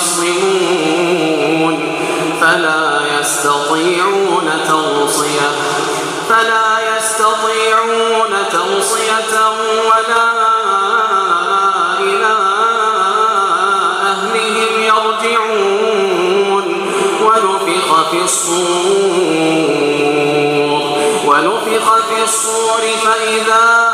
يبصرون فلا يستطيعون توصية. فلا يستطيعون توصية ولا إلى أهلهم يرجعون. ونفخ في الصور. ونفخ في الصور فإذا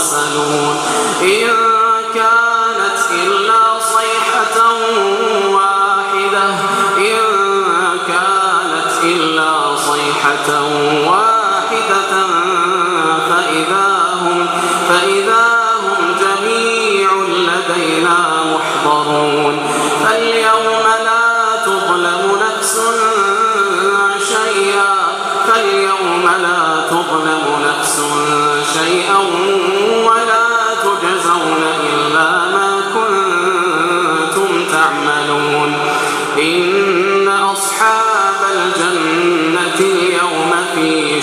المرسلون إن كانت إلا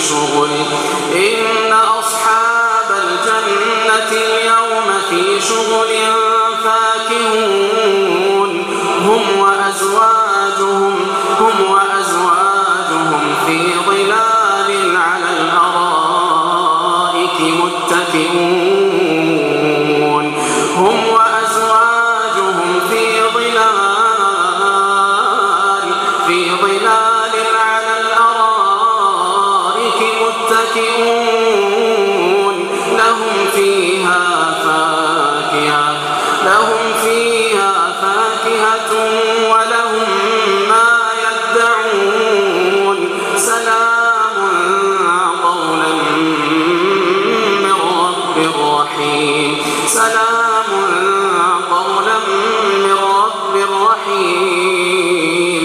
شغل. إن أصحاب الجنة اليوم في شغل فاكهون. هم وأزواجهم هم وأزواجهم في ظلال على الأرائك متكئون. لهم فيها فاكهة ولهم ما يدعون. سلام قولا من رب رحيم. سلام قولا من رب رحيم.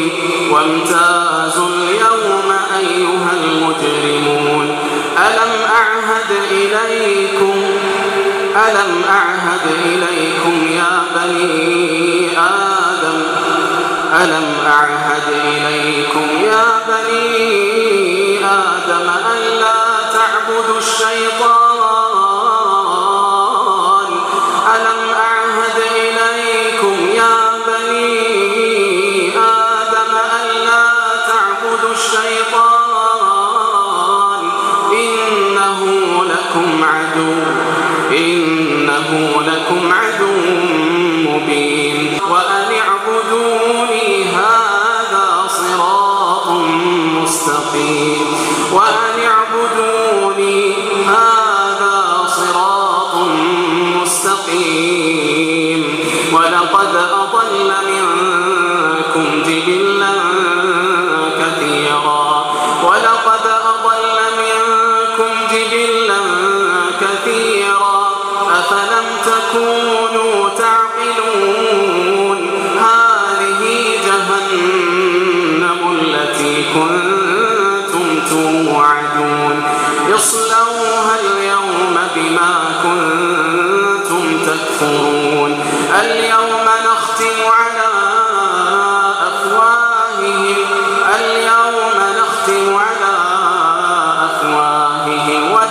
وامتازوا اليوم أيها المجرمون. ألم أعهد إليكم؟ ألم أعهد فاكهة لهم فيها فاكهة ولهم ما يدعون سلام قولا من رب رحيم سلام قولا من رب رحيم وامتازوا اليوم أيها المجرمون ألم أعهد إليكم ألم أعهد إليكم يا بني آدم ألم أعهد إليكم يا بني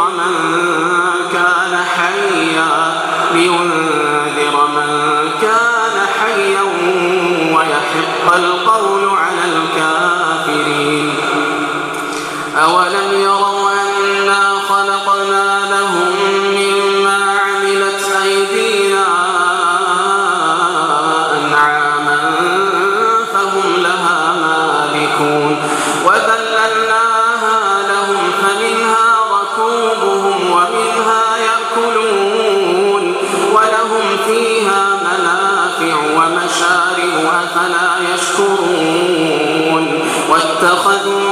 ومن كان حيا لينذر يشكرون. واتخذوا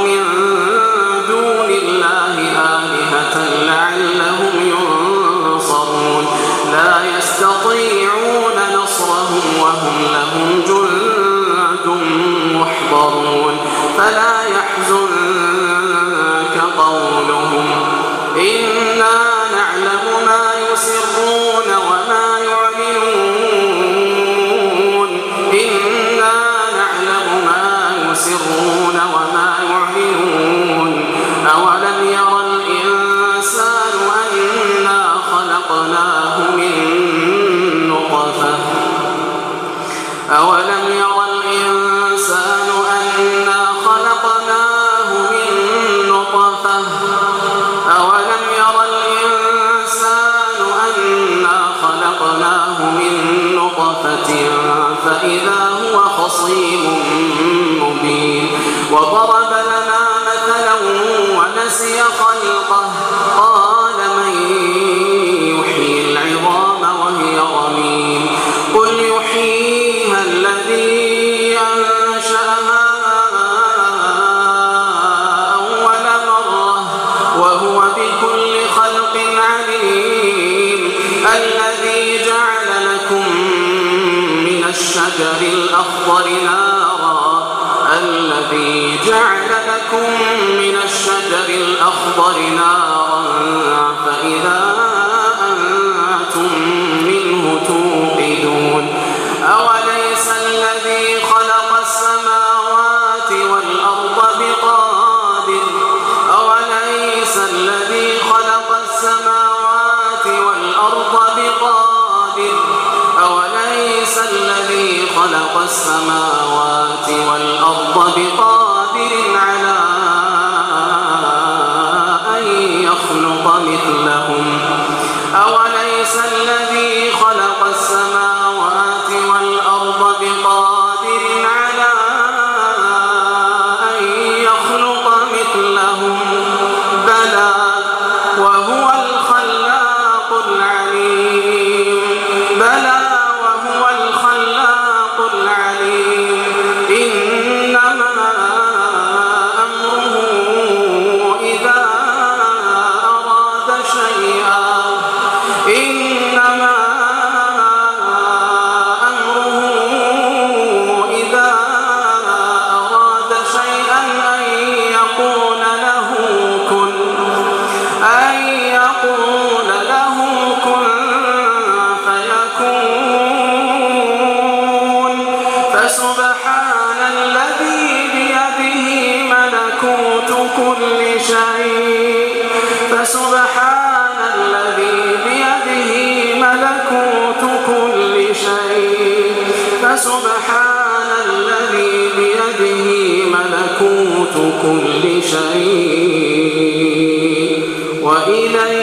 خلقناه من نطفة. أولم يرى الإنسان أنا خلقناه من نطفة؟ أولم يرى الإنسان أنا خلقناه من نطفة؟ فإذا هو خصيم الشجر الأخضر نارا الذي جعل لكم من الشجر الأخضر نارا فإذا خلق السماوات والأرض بطاعته فسبحان الذي بيده ملكوت كل شيء. وإليه